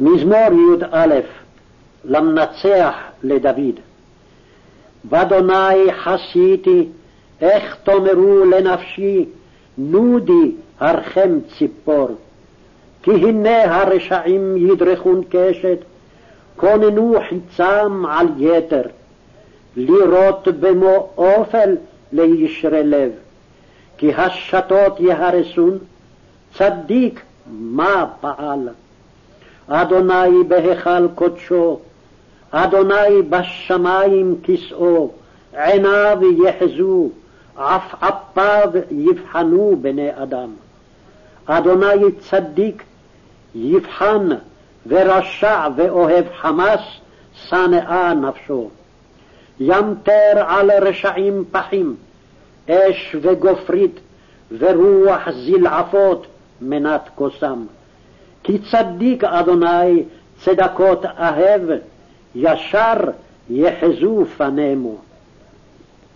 מזמור י"א למנצח לדוד. ואדוני חסיתי, איך תאמרו לנפשי, נודי הרחם ציפור. כי הנה הרשעים ידרכון קשת, כוננו חיצם על יתר, לירות במו אופל לישרי לב. כי השתות יהרסון, צדיק מה פעל. אדוני בהיכל קודשו, אדוני בשמים כסאו, עיניו יחזו, עפעפיו יבחנו בני אדם. אדוני צדיק יבחן, ורשע ואוהב חמס, שנאה נפשו. ימטר על רשעים פחים, אש וגופרית, ורוח זלעפות, מנת כוסם. כי צדיק אדוני צדקות אהב, ישר יחזו פנימו.